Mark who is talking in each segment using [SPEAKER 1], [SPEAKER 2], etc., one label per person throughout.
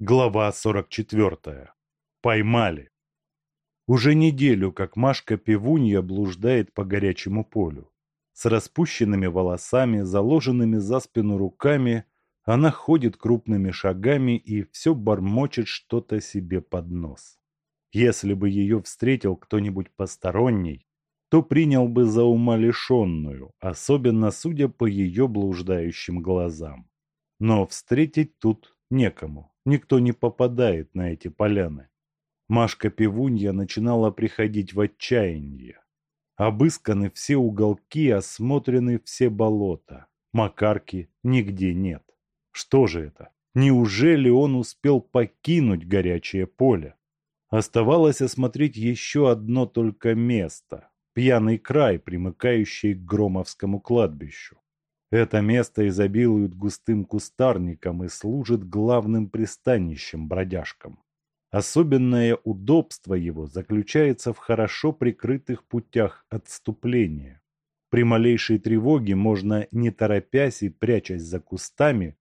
[SPEAKER 1] Глава 44. Поймали. Уже неделю, как Машка-пивунья блуждает по горячему полю. С распущенными волосами, заложенными за спину руками, она ходит крупными шагами и все бормочет что-то себе под нос. Если бы ее встретил кто-нибудь посторонний, то принял бы за умалишенную, особенно судя по ее блуждающим глазам. Но встретить тут некому, никто не попадает на эти поляны. Машка-пивунья начинала приходить в отчаяние. Обысканы все уголки, осмотрены все болота. Макарки нигде нет. Что же это? Неужели он успел покинуть горячее поле? Оставалось осмотреть еще одно только место – пьяный край, примыкающий к Громовскому кладбищу. Это место изобилует густым кустарником и служит главным пристанищем бродяжкам. Особенное удобство его заключается в хорошо прикрытых путях отступления. При малейшей тревоге можно, не торопясь и прячась за кустами,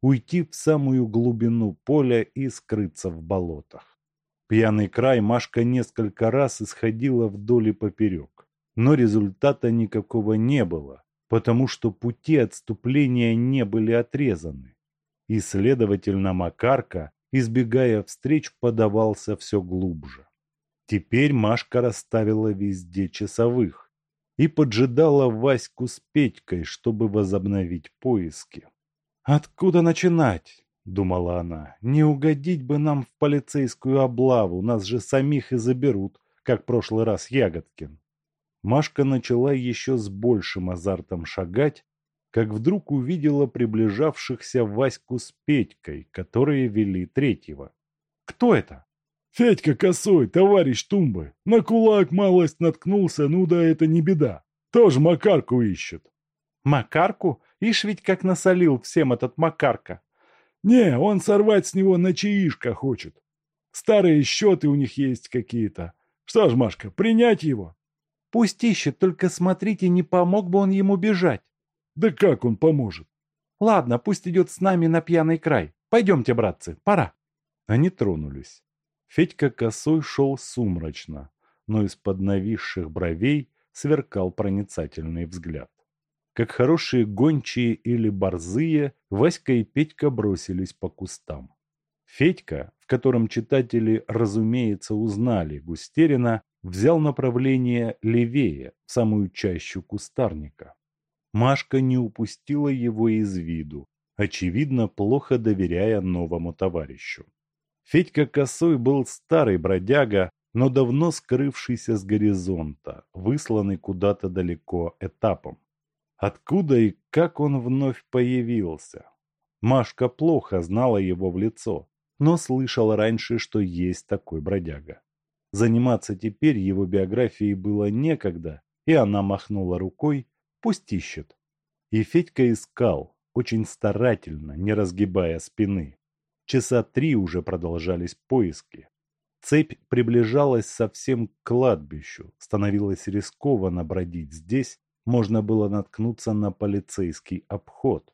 [SPEAKER 1] уйти в самую глубину поля и скрыться в болотах. Пьяный край Машка несколько раз исходила вдоль и поперек, но результата никакого не было, потому что пути отступления не были отрезаны. И, следовательно, Макарка, избегая встреч, подавался все глубже. Теперь Машка расставила везде часовых и поджидала Ваську с Петькой, чтобы возобновить поиски. «Откуда начинать?» – думала она. «Не угодить бы нам в полицейскую облаву, нас же самих и заберут, как прошлый раз Ягодкин». Машка начала еще с большим азартом шагать, как вдруг увидела приближавшихся Ваську с Петькой, которые вели третьего. «Кто это?»
[SPEAKER 2] «Федька Косой, товарищ Тумбы. На кулак малость наткнулся, ну да это не беда. Тоже Макарку ищет».
[SPEAKER 1] «Макарку? Ишь ведь как насолил всем этот Макарка».
[SPEAKER 2] «Не, он сорвать с него на хочет. Старые счеты у них есть какие-то. Что ж, Машка, принять его?»
[SPEAKER 1] Пусть ищет, только смотрите, не помог бы он ему бежать.
[SPEAKER 2] Да как он поможет?
[SPEAKER 1] Ладно, пусть идет с нами на пьяный край. Пойдемте, братцы, пора. Они тронулись. Федька косой шел сумрачно, но из-под нависших бровей сверкал проницательный взгляд. Как хорошие гончие или борзые, Васька и Петька бросились по кустам. Федька, в котором читатели, разумеется, узнали Густерина, взял направление левее, в самую чащу кустарника. Машка не упустила его из виду, очевидно, плохо доверяя новому товарищу. Федька Косой был старый бродяга, но давно скрывшийся с горизонта, высланный куда-то далеко этапом. Откуда и как он вновь появился? Машка плохо знала его в лицо, но слышала раньше, что есть такой бродяга. Заниматься теперь его биографией было некогда, и она махнула рукой, пусть ищет. И Федька искал, очень старательно, не разгибая спины. Часа три уже продолжались поиски. Цепь приближалась совсем к кладбищу, становилось рискованно бродить здесь, можно было наткнуться на полицейский обход.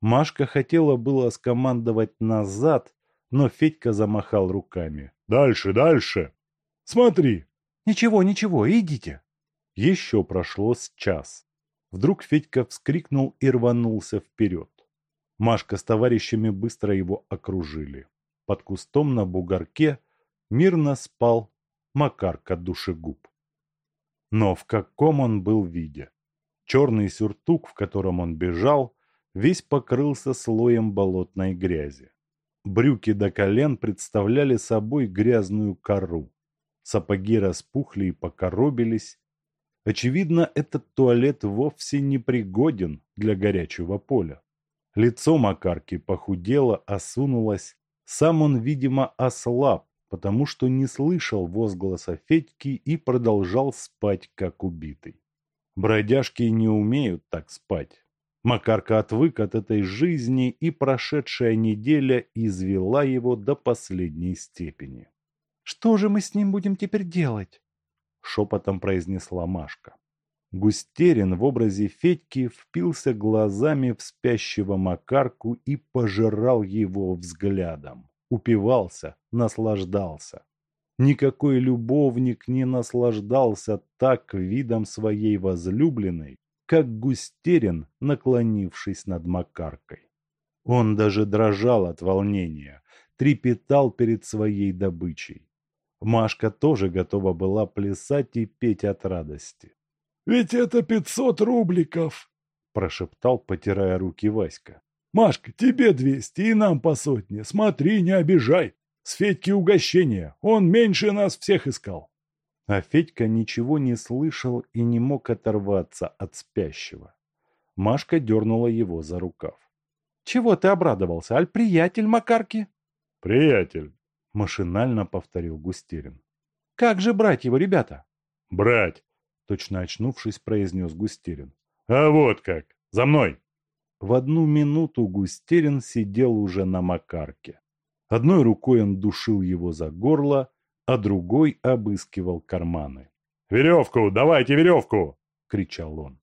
[SPEAKER 1] Машка хотела было скомандовать назад, но Федька замахал руками. «Дальше, дальше!»
[SPEAKER 2] Смотри!»
[SPEAKER 1] «Ничего, ничего, идите!» Еще прошло с час. Вдруг Федька вскрикнул и рванулся вперед. Машка с товарищами быстро его окружили. Под кустом на бугорке мирно спал Макарка душегуб. Но в каком он был виде? Черный сюртук, в котором он бежал, весь покрылся слоем болотной грязи. Брюки до колен представляли собой грязную кору. Сапоги распухли и покоробились. Очевидно, этот туалет вовсе не пригоден для горячего поля. Лицо Макарки похудело, осунулось. Сам он, видимо, ослаб, потому что не слышал возгласа Федьки и продолжал спать, как убитый. Бродяжки не умеют так спать. Макарка отвык от этой жизни, и прошедшая неделя извела его до последней степени. Что же мы с ним будем теперь делать? Шепотом произнесла Машка. Густерин в образе Федьки впился глазами в спящего Макарку и пожирал его взглядом. упивался, наслаждался. Никакой любовник не наслаждался так видом своей возлюбленной, как Густерин, наклонившись над Макаркой. Он даже дрожал от волнения, трепетал перед своей добычей. Машка тоже готова была плясать и петь от радости.
[SPEAKER 2] «Ведь это пятьсот рубликов!» – прошептал, потирая руки Васька. «Машка, тебе двести и нам по сотне. Смотри, не обижай. С Федьки угощение. Он меньше нас всех искал».
[SPEAKER 1] А Федька ничего не слышал и не мог оторваться от спящего. Машка дернула его за рукав. «Чего ты обрадовался, аль приятель Макарки?»
[SPEAKER 2] «Приятель», —
[SPEAKER 1] машинально повторил Густерин. «Как же брать его, ребята?»
[SPEAKER 2] «Брать», — точно очнувшись, произнес Густерин. «А вот как! За мной!»
[SPEAKER 1] В одну минуту Густерин сидел уже на Макарке. Одной рукой он душил его за горло, а другой обыскивал карманы.
[SPEAKER 2] «Веревку! Давайте веревку!» — кричал он.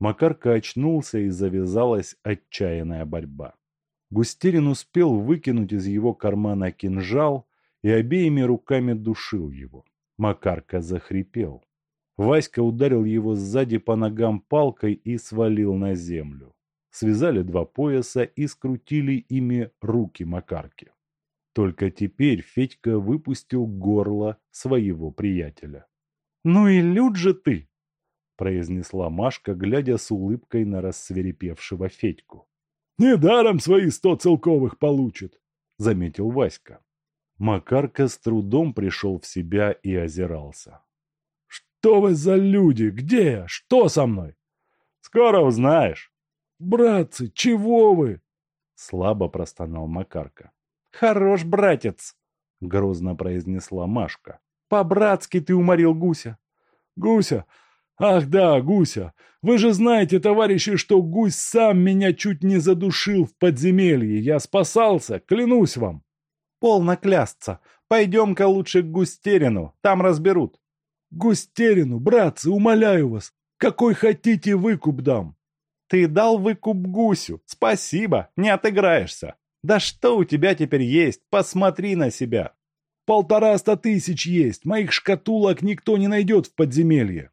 [SPEAKER 1] Макарка очнулся и завязалась отчаянная борьба. Густерин успел выкинуть из его кармана кинжал и обеими руками душил его. Макарка захрипел. Васька ударил его сзади по ногам палкой и свалил на землю. Связали два пояса и скрутили ими руки Макарки. Только теперь Федька выпустил горло своего приятеля. «Ну и люд же ты!» – произнесла Машка, глядя с улыбкой на рассверепевшего Федьку.
[SPEAKER 2] «Недаром свои сто целковых получит», – заметил Васька.
[SPEAKER 1] Макарка с трудом пришел в себя и озирался.
[SPEAKER 2] «Что вы за люди? Где я? Что со мной?»
[SPEAKER 1] «Скоро узнаешь».
[SPEAKER 2] «Братцы, чего вы?»
[SPEAKER 1] Слабо простонал Макарка. «Хорош, братец!» — грозно произнесла Машка. «По-братски ты уморил гуся!»
[SPEAKER 2] «Гуся? Ах да, гуся! Вы же знаете, товарищи, что гусь сам меня чуть не задушил в подземелье. Я спасался, клянусь вам!»
[SPEAKER 1] «Полно клясться! Пойдем-ка лучше к Густерину, там разберут!»
[SPEAKER 2] «Густерину, братцы, умоляю вас, какой хотите выкуп дам!»
[SPEAKER 1] «Ты дал выкуп гусю, спасибо, не отыграешься!» Да что у тебя теперь есть? Посмотри на себя.
[SPEAKER 2] Полтораста тысяч есть. Моих шкатулок никто не найдет в подземелье.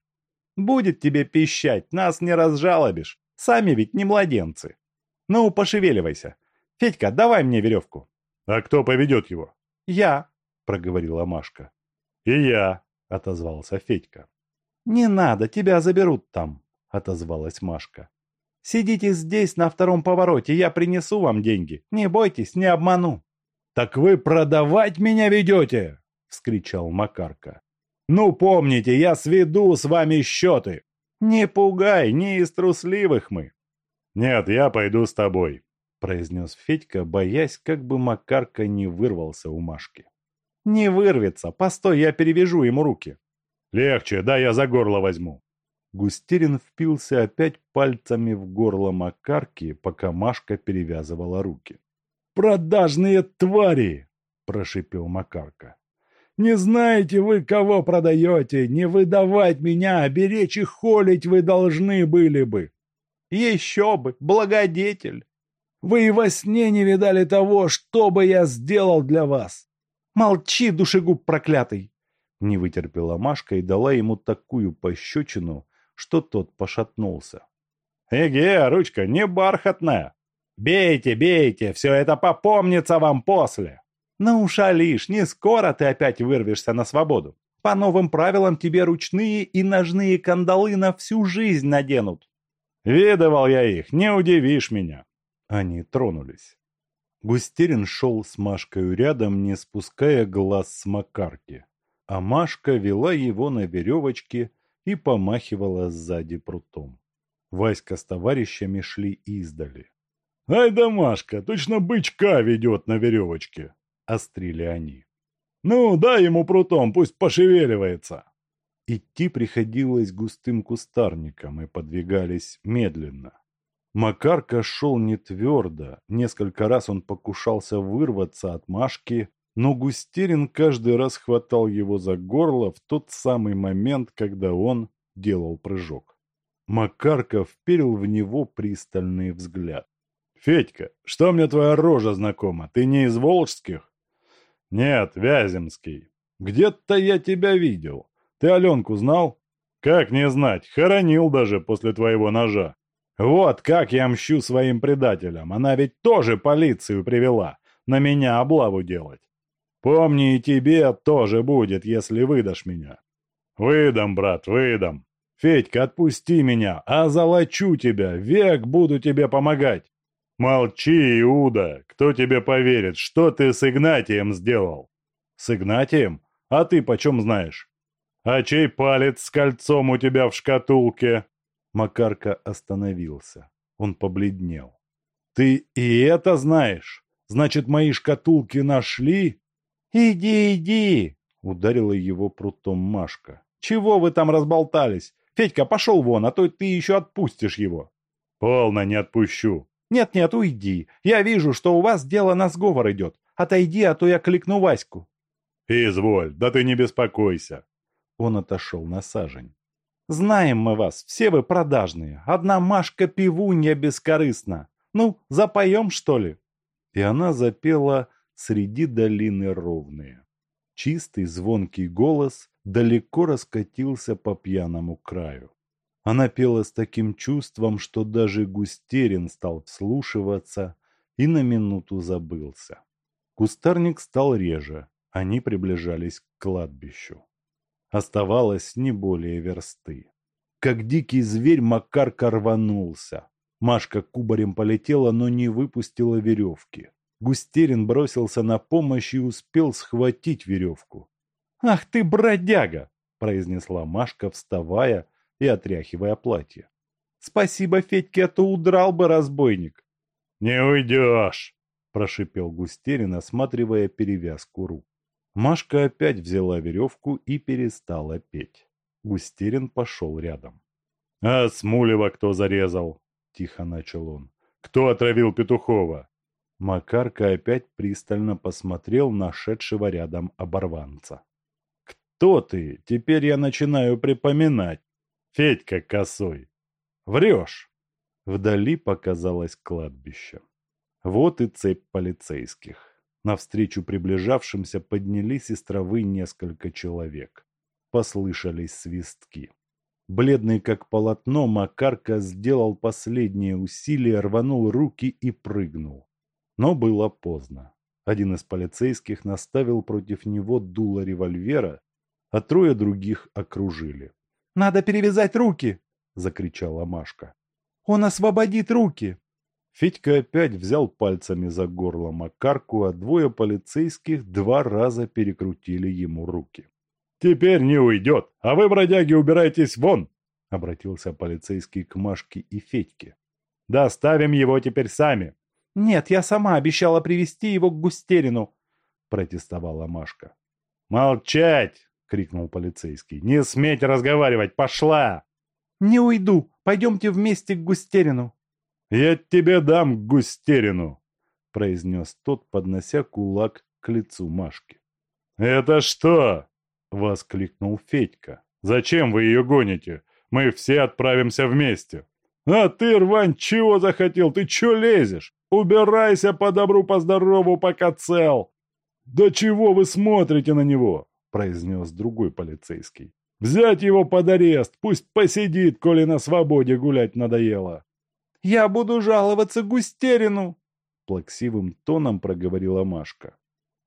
[SPEAKER 1] Будет тебе пищать, нас не разжалобишь. Сами ведь не младенцы. Ну, пошевеливайся. Федька, давай мне веревку.
[SPEAKER 2] А кто поведет его?
[SPEAKER 1] Я, проговорила Машка.
[SPEAKER 2] И я,
[SPEAKER 1] отозвался Федька. Не надо, тебя заберут там, отозвалась Машка. Сидите здесь на втором повороте, я принесу вам деньги. Не бойтесь, не обману».
[SPEAKER 2] «Так вы продавать меня ведете?» — вскричал Макарка. «Ну, помните, я сведу с вами счеты».
[SPEAKER 1] «Не пугай, не из трусливых мы».
[SPEAKER 2] «Нет, я пойду с тобой», —
[SPEAKER 1] произнес Федька, боясь, как бы Макарка не вырвался у Машки.
[SPEAKER 2] «Не вырвется. Постой, я перевяжу ему руки». «Легче, да я за горло возьму».
[SPEAKER 1] Густерин впился опять пальцами в горло Макарки, пока Машка перевязывала руки.
[SPEAKER 2] «Продажные твари!» – прошипел Макарка. «Не знаете вы, кого продаете? Не выдавать меня, беречь и холить вы должны были бы!»
[SPEAKER 1] «Еще бы! Благодетель!»
[SPEAKER 2] «Вы и во сне не видали того, что бы я сделал для вас!»
[SPEAKER 1] «Молчи, душегуб проклятый!» Не вытерпела Машка и дала ему такую пощечину, что тот пошатнулся.
[SPEAKER 2] «Эге, ручка не бархатная! Бейте, бейте, все это попомнится вам после!»
[SPEAKER 1] «Ну, шалишь, не скоро ты опять вырвешься на свободу. По новым правилам тебе ручные и ножные кандалы на всю жизнь наденут».
[SPEAKER 2] «Видывал я их, не удивишь меня».
[SPEAKER 1] Они тронулись. Густерин шел с Машкой рядом, не спуская глаз с Макарки, а Машка вела его на веревочке, и помахивала сзади прутом. Васька с товарищами шли издали.
[SPEAKER 2] «Ай да Машка, точно бычка ведет на веревочке!»
[SPEAKER 1] — острили они.
[SPEAKER 2] «Ну, дай ему прутом, пусть пошевеливается!»
[SPEAKER 1] Идти приходилось густым кустарником и подвигались медленно. Макарка шел не твердо, несколько раз он покушался вырваться от Машки, но Густерин каждый раз хватал его за горло в тот самый момент, когда он делал прыжок. Макарка вперил в него пристальный взгляд.
[SPEAKER 2] «Федька, что мне твоя рожа знакома? Ты не из Волжских?
[SPEAKER 1] Нет, Вяземский. Где-то я тебя видел. Ты Аленку знал? Как не знать, хоронил даже после твоего ножа. Вот как я мщу своим предателям. Она ведь тоже полицию привела. На меня облаву делать. Помни, и тебе тоже будет, если выдашь меня. Выдам, брат, выдам. Федька, отпусти меня, а золочу тебя, век буду тебе помогать. Молчи, Иуда, кто тебе поверит, что ты с Игнатием сделал? С Игнатием? А ты почем знаешь? А чей палец с кольцом у тебя в шкатулке? Макарка остановился. Он побледнел. Ты и это знаешь? Значит, мои шкатулки нашли? Иди, иди! Ударила его прутом Машка. Чего вы там разболтались? Федька, пошел вон, а то ты еще отпустишь его. Полно не отпущу. Нет-нет, уйди. Я вижу, что у вас дело на сговор идет. Отойди, а то я кликну Ваську. «Изволь, да ты не беспокойся!» Он отошел на сажень. «Знаем мы вас, все вы продажные. Одна Машка пивунья бескорыстна. Ну, запоем, что ли?» И она запела «Среди долины ровные». Чистый звонкий голос далеко раскатился по пьяному краю. Она пела с таким чувством, что даже Густерин стал вслушиваться и на минуту забылся. Кустарник стал реже, они приближались к кладбищу. Оставалось не более версты. Как дикий зверь Макарка рванулся. Машка кубарем полетела, но не выпустила веревки. Густерин бросился на помощь и успел схватить веревку. «Ах ты, бродяга!» – произнесла Машка, вставая и отряхивая платье. «Спасибо, Федьке, а то удрал бы разбойник!» «Не уйдешь!» – прошипел Густерин, осматривая перевязку рук. Машка опять взяла веревку и перестала петь. Густерин пошел рядом. «А Смулева кто зарезал?» – тихо начал он. «Кто отравил Петухова?» Макарка опять пристально посмотрел на шедшего рядом оборванца. «Кто ты? Теперь я начинаю припоминать. Федька косой. Врешь!» Вдали показалось кладбище. Вот и цепь полицейских. Навстречу приближавшимся поднялись из травы несколько человек. Послышались свистки. Бледный как полотно, Макарка сделал последнее усилие, рванул руки и прыгнул. Но было поздно. Один из полицейских наставил против него дуло револьвера, а трое других окружили. «Надо перевязать руки!» – закричала Машка. «Он освободит руки!» Федька опять взял пальцами за горло Макарку, а двое полицейских два раза перекрутили ему руки. «Теперь не уйдет, а вы, бродяги, убирайтесь вон!» — обратился полицейский к Машке и Федьке. «Доставим его теперь сами!» «Нет, я сама обещала привести его к Густерину!» — протестовала Машка. «Молчать!» — крикнул полицейский. «Не сметь разговаривать! Пошла!» «Не уйду! Пойдемте вместе к Густерину!» «Я тебе дам густерину!» — произнес тот, поднося кулак к лицу Машки. «Это что?» — воскликнул Федька. «Зачем вы ее гоните? Мы все отправимся вместе». «А ты, рвань, чего захотел? Ты че лезешь? Убирайся по добру, по здорову, пока цел!» «Да чего вы смотрите на него?» — произнес другой полицейский. «Взять его под арест, пусть посидит, коли на свободе гулять надоело». Я буду жаловаться Густерину!» Плаксивым тоном проговорила Машка.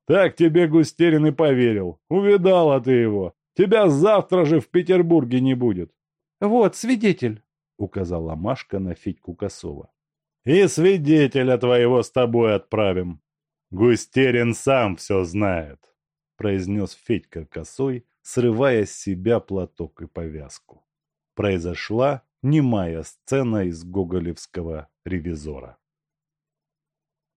[SPEAKER 1] «Так тебе Густерин и поверил. Увидала ты его. Тебя завтра же в Петербурге не будет». «Вот свидетель», — указала Машка на Федьку Косова. «И свидетеля твоего с тобой отправим. Густерин сам все знает», — произнес Федька Косой, срывая с себя платок и повязку. Произошла немая сцена из гоголевского «Ревизора».